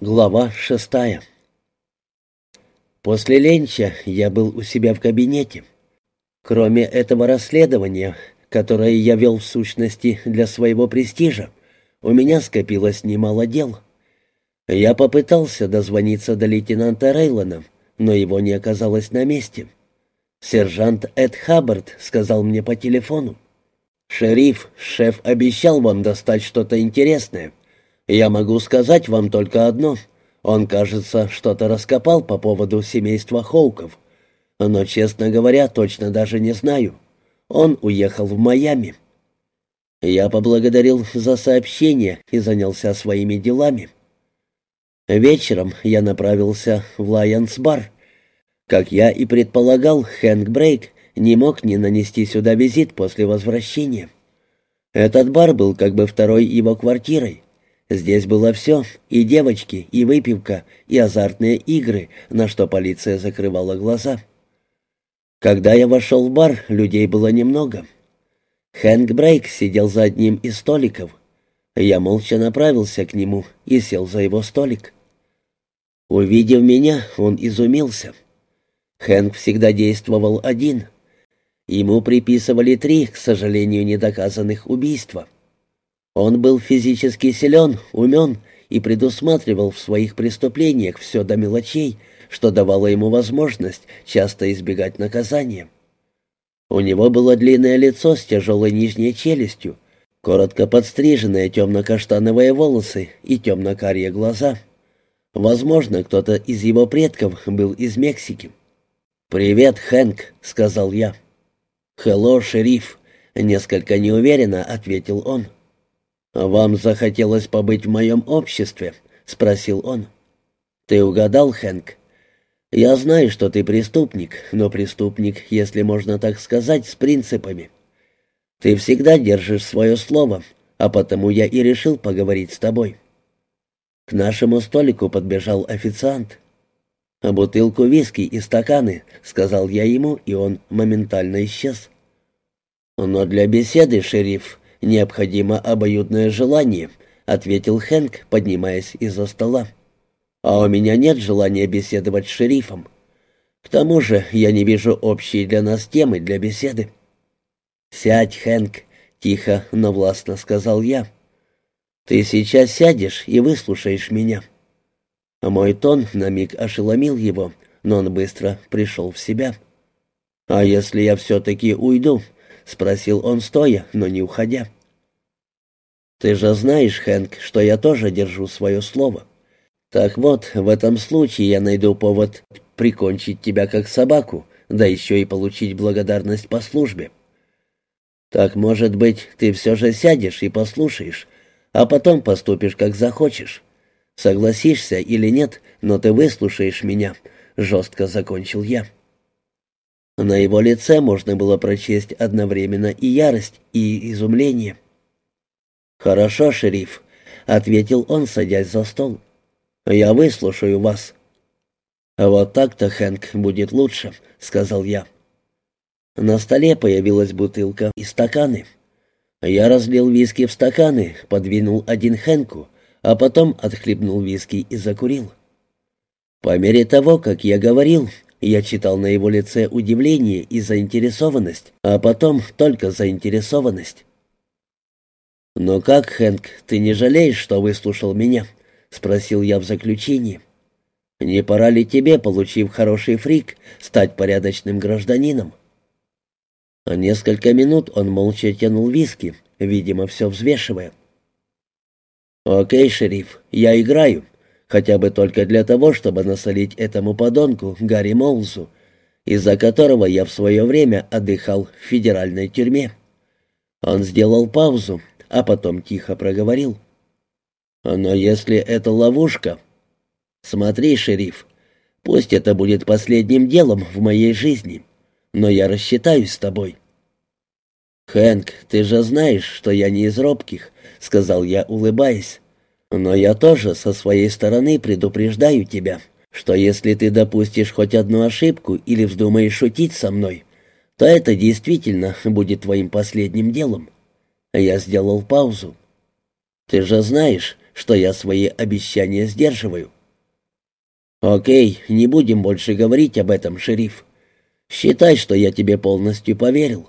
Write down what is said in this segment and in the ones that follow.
Глава шестая После ленча я был у себя в кабинете. Кроме этого расследования, которое я вел в сущности для своего престижа, у меня скопилось немало дел. Я попытался дозвониться до лейтенанта Рейлона, но его не оказалось на месте. Сержант Эд Хаббард сказал мне по телефону. «Шериф, шеф обещал вам достать что-то интересное». Я могу сказать вам только одно. Он, кажется, что-то раскопал по поводу семейства Хоуков. Но, честно говоря, точно даже не знаю. Он уехал в Майами. Я поблагодарил за сообщение и занялся своими делами. Вечером я направился в Лайонс-бар. Как я и предполагал, Хэнк Брейк не мог не нанести сюда визит после возвращения. Этот бар был как бы второй его квартирой. Здесь было все, и девочки, и выпивка, и азартные игры, на что полиция закрывала глаза. Когда я вошел в бар, людей было немного. Хэнк Брейк сидел за одним из столиков. Я молча направился к нему и сел за его столик. Увидев меня, он изумился. Хэнк всегда действовал один. Ему приписывали три, к сожалению, недоказанных убийства. Он был физически силен, умен и предусматривал в своих преступлениях все до мелочей, что давало ему возможность часто избегать наказания. У него было длинное лицо с тяжелой нижней челюстью, коротко подстриженные темно-каштановые волосы и темно-карие глаза. Возможно, кто-то из его предков был из Мексики. «Привет, Хэнк», — сказал я. «Хелло, шериф», — несколько неуверенно ответил он. «Вам захотелось побыть в моем обществе?» — спросил он. «Ты угадал, Хэнк? Я знаю, что ты преступник, но преступник, если можно так сказать, с принципами. Ты всегда держишь свое слово, а потому я и решил поговорить с тобой». К нашему столику подбежал официант. «Бутылку виски и стаканы», — сказал я ему, и он моментально исчез. «Но для беседы, шериф, «Необходимо обоюдное желание», — ответил Хэнк, поднимаясь из-за стола. «А у меня нет желания беседовать с шерифом. К тому же я не вижу общей для нас темы для беседы». «Сядь, Хэнк», — тихо, но властно сказал я. «Ты сейчас сядешь и выслушаешь меня». Мой тон на миг ошеломил его, но он быстро пришел в себя. «А если я все-таки уйду?» — спросил он стоя, но не уходя. «Ты же знаешь, Хэнк, что я тоже держу свое слово. Так вот, в этом случае я найду повод прикончить тебя как собаку, да еще и получить благодарность по службе. Так, может быть, ты все же сядешь и послушаешь, а потом поступишь, как захочешь. Согласишься или нет, но ты выслушаешь меня», — жестко закончил я. На его лице можно было прочесть одновременно и ярость, и изумление. «Хорошо, шериф», — ответил он, садясь за стол. «Я выслушаю вас». «Вот так-то, Хэнк, будет лучше», — сказал я. На столе появилась бутылка и стаканы. Я разлил виски в стаканы, подвинул один Хэнку, а потом отхлебнул виски и закурил. По мере того, как я говорил, я читал на его лице удивление и заинтересованность, а потом только заинтересованность. «Но как, Хэнк, ты не жалеешь, что выслушал меня?» — спросил я в заключении. «Не пора ли тебе, получив хороший фрик, стать порядочным гражданином?» А несколько минут он молча тянул виски, видимо, все взвешивая. «Окей, шериф, я играю», хотя бы только для того, чтобы насолить этому подонку Гарри Молзу, из-за которого я в свое время отдыхал в федеральной тюрьме. Он сделал паузу, а потом тихо проговорил. «Но если это ловушка...» «Смотри, шериф, пусть это будет последним делом в моей жизни, но я рассчитаюсь с тобой». «Хэнк, ты же знаешь, что я не из робких», — сказал я, улыбаясь. Но я тоже со своей стороны предупреждаю тебя, что если ты допустишь хоть одну ошибку или вздумаешь шутить со мной, то это действительно будет твоим последним делом. Я сделал паузу. Ты же знаешь, что я свои обещания сдерживаю. «Окей, не будем больше говорить об этом, шериф. Считай, что я тебе полностью поверил».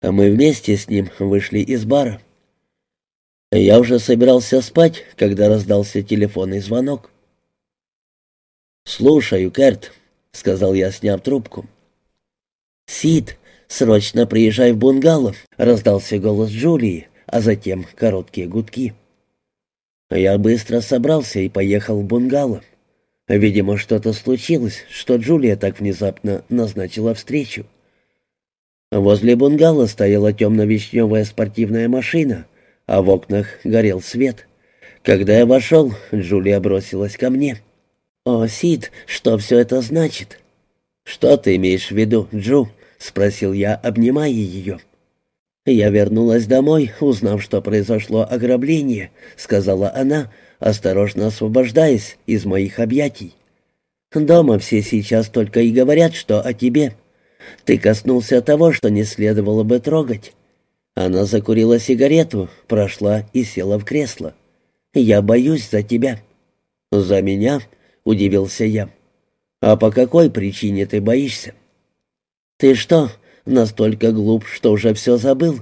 А мы вместе с ним вышли из бара. Я уже собирался спать, когда раздался телефонный звонок. «Слушаю, Керт», — сказал я, сняв трубку. «Сид, срочно приезжай в бунгало», — раздался голос Джулии, а затем короткие гудки. Я быстро собрался и поехал в бунгало. Видимо, что-то случилось, что Джулия так внезапно назначила встречу. Возле бунгало стояла темно-вишневая спортивная машина, а в окнах горел свет. Когда я вошел, Джулия бросилась ко мне. «О, Сид, что все это значит?» «Что ты имеешь в виду, Джу?» — спросил я, обнимая ее. «Я вернулась домой, узнав, что произошло ограбление», — сказала она, осторожно освобождаясь из моих объятий. «Дома все сейчас только и говорят, что о тебе. Ты коснулся того, что не следовало бы трогать». Она закурила сигарету, прошла и села в кресло. «Я боюсь за тебя». «За меня?» — удивился я. «А по какой причине ты боишься?» «Ты что, настолько глуп, что уже все забыл?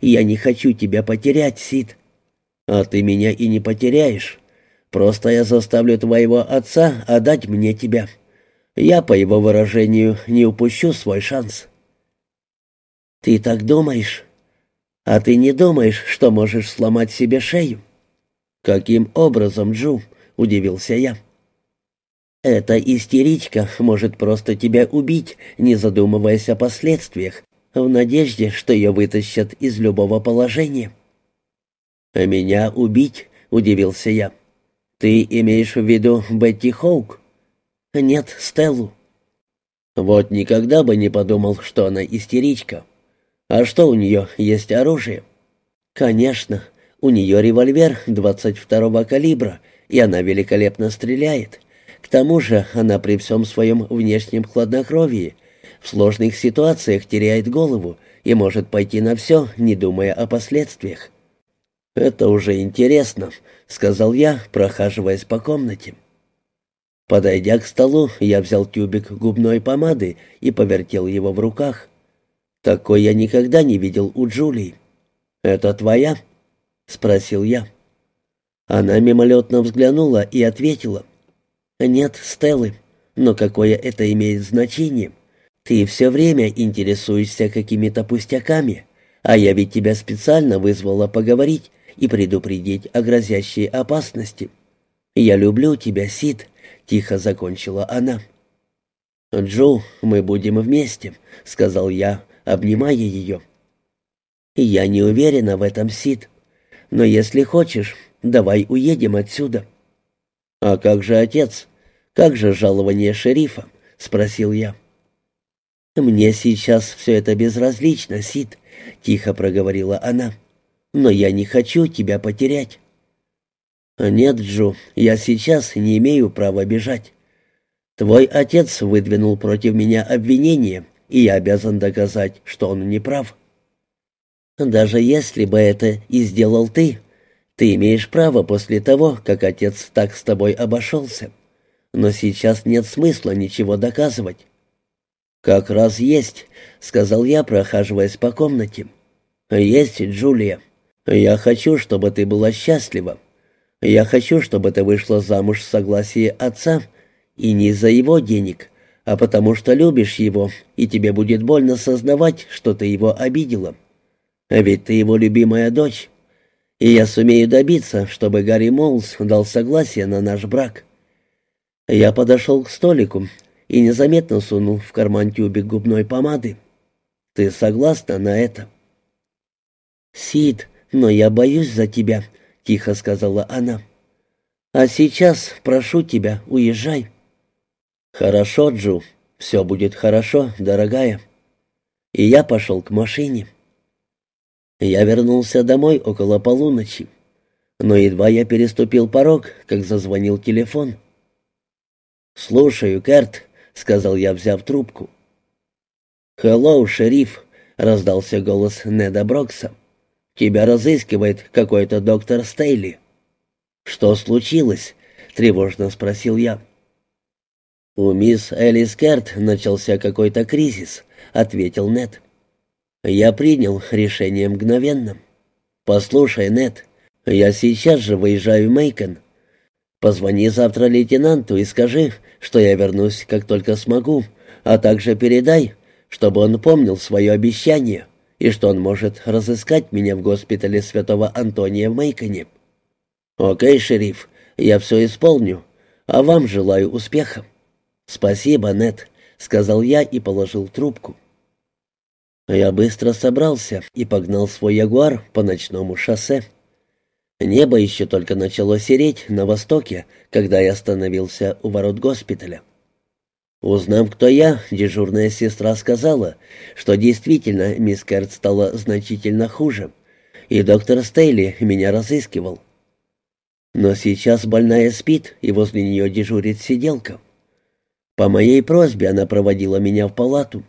Я не хочу тебя потерять, Сид». «А ты меня и не потеряешь. Просто я заставлю твоего отца отдать мне тебя. Я, по его выражению, не упущу свой шанс». «Ты так думаешь? А ты не думаешь, что можешь сломать себе шею?» «Каким образом, Джу?» — удивился я. «Эта истеричка может просто тебя убить, не задумываясь о последствиях, в надежде, что ее вытащат из любого положения». «А меня убить?» — удивился я. «Ты имеешь в виду Бетти Хоук?» «Нет, Стеллу». «Вот никогда бы не подумал, что она истеричка. А что у нее, есть оружие?» «Конечно, у нее револьвер 22-го калибра, и она великолепно стреляет. Тому же она при всем своем внешнем хладнокровии в сложных ситуациях теряет голову и может пойти на все, не думая о последствиях. «Это уже интересно», — сказал я, прохаживаясь по комнате. Подойдя к столу, я взял тюбик губной помады и повертел его в руках. Такой я никогда не видел у Джулии. «Это твоя?» — спросил я. Она мимолетно взглянула и ответила. «Нет, Стеллы, но какое это имеет значение? Ты все время интересуешься какими-то пустяками, а я ведь тебя специально вызвала поговорить и предупредить о грозящей опасности. Я люблю тебя, Сид». — тихо закончила она. «Джо, мы будем вместе», — сказал я, обнимая ее. «Я не уверена в этом, Сид. Но если хочешь, давай уедем отсюда». «А как же отец? Как же жалование шерифа?» — спросил я. «Мне сейчас все это безразлично, Сид», — тихо проговорила она. «Но я не хочу тебя потерять». «Нет, Джо, я сейчас не имею права бежать. Твой отец выдвинул против меня обвинение, и я обязан доказать, что он не прав. Даже если бы это и сделал ты, ты имеешь право после того, как отец так с тобой обошелся. Но сейчас нет смысла ничего доказывать». «Как раз есть», — сказал я, прохаживаясь по комнате. «Есть, Джулия. Я хочу, чтобы ты была счастлива. Я хочу, чтобы ты вышла замуж в согласии отца, и не из-за его денег, а потому что любишь его, и тебе будет больно сознавать, что ты его обидела. Ведь ты его любимая дочь. И я сумею добиться, чтобы Гарри Молс дал согласие на наш брак. Я подошел к столику и незаметно сунул в карман тюбик губной помады. Ты согласна на это? Сид, но я боюсь за тебя, — тихо сказала она. «А сейчас, прошу тебя, уезжай». «Хорошо, Джу, все будет хорошо, дорогая». И я пошел к машине. Я вернулся домой около полуночи, но едва я переступил порог, как зазвонил телефон. «Слушаю, Керт», — сказал я, взяв трубку. «Хеллоу, шериф», — раздался голос Неда Брокса. Тебя разыскивает какой-то доктор Стейли». «Что случилось?» — тревожно спросил я. «У мисс Элис Керт начался какой-то кризис», — ответил Нед. Я принял решение мгновенно. «Послушай, Нед, я сейчас же выезжаю в Мейкен. Позвони завтра лейтенанту и скажи, что я вернусь, как только смогу, а также передай, чтобы он помнил свое обещание и что он может разыскать меня в госпитале Святого Антония в Мейконе. Окей, шериф, я все исполню, а вам желаю успеха. Спасибо, Нет, сказал я и положил трубку. Я быстро собрался и погнал свой ягуар по ночному шоссе. Небо еще только начало сереть на востоке, когда я остановился у ворот госпиталя. Узнав, кто я, дежурная сестра сказала, что действительно мисс Керт стала значительно хуже, и доктор Стейли меня разыскивал. Но сейчас больная спит, и возле нее дежурит сиделка. По моей просьбе она проводила меня в палату.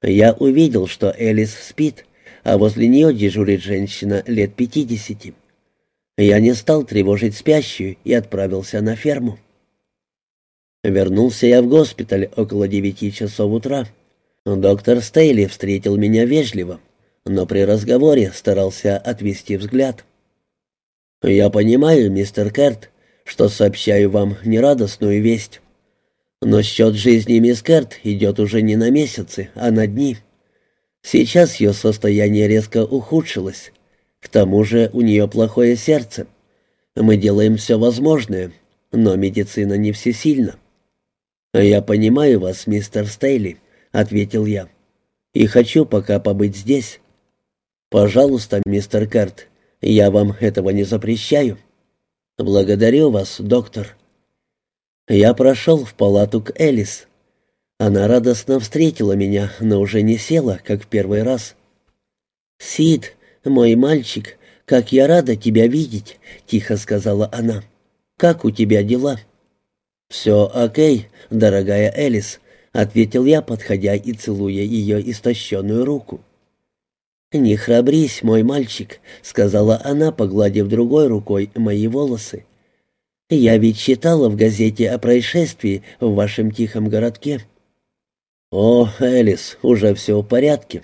Я увидел, что Элис спит, а возле нее дежурит женщина лет пятидесяти. Я не стал тревожить спящую и отправился на ферму. Вернулся я в госпиталь около девяти часов утра. Доктор Стейли встретил меня вежливо, но при разговоре старался отвести взгляд. «Я понимаю, мистер Керт, что сообщаю вам нерадостную весть. Но счет жизни мисс Керт идет уже не на месяцы, а на дни. Сейчас ее состояние резко ухудшилось. К тому же у нее плохое сердце. Мы делаем все возможное, но медицина не всесильна. «Я понимаю вас, мистер Стейли», — ответил я. «И хочу пока побыть здесь. Пожалуйста, мистер Карт, я вам этого не запрещаю. Благодарю вас, доктор». Я прошел в палату к Элис. Она радостно встретила меня, но уже не села, как в первый раз. «Сид, мой мальчик, как я рада тебя видеть», — тихо сказала она. «Как у тебя дела?» «Все окей, дорогая Элис», — ответил я, подходя и целуя ее истощенную руку. «Не храбрись, мой мальчик», — сказала она, погладив другой рукой мои волосы. «Я ведь читала в газете о происшествии в вашем тихом городке». «О, Элис, уже все в порядке.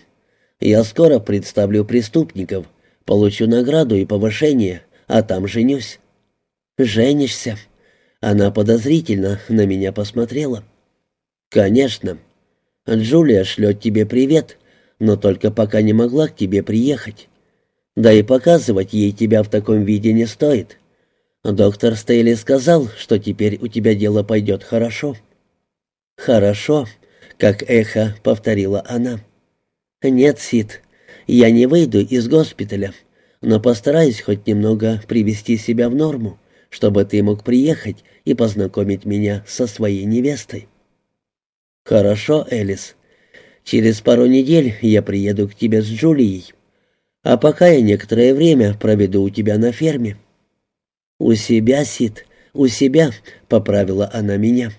Я скоро представлю преступников, получу награду и повышение, а там женюсь». «Женишься?» Она подозрительно на меня посмотрела. «Конечно. Джулия шлет тебе привет, но только пока не могла к тебе приехать. Да и показывать ей тебя в таком виде не стоит. Доктор Стейли сказал, что теперь у тебя дело пойдет хорошо». «Хорошо», — как эхо повторила она. «Нет, Сид, я не выйду из госпиталя, но постараюсь хоть немного привести себя в норму чтобы ты мог приехать и познакомить меня со своей невестой». «Хорошо, Элис. Через пару недель я приеду к тебе с Джулией. А пока я некоторое время проведу у тебя на ферме». «У себя, Сид, у себя», — поправила она меня.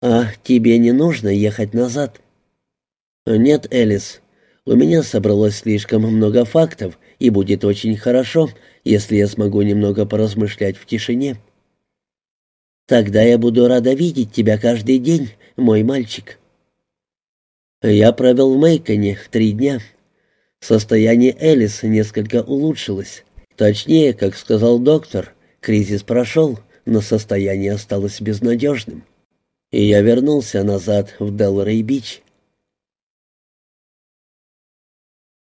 «А тебе не нужно ехать назад?» «Нет, Элис, у меня собралось слишком много фактов, и будет очень хорошо, если я смогу немного поразмышлять в тишине. Тогда я буду рада видеть тебя каждый день, мой мальчик. Я провел в Мейконе три дня. Состояние Элис несколько улучшилось. Точнее, как сказал доктор, кризис прошел, но состояние осталось безнадежным. И я вернулся назад в Делрей-Бич.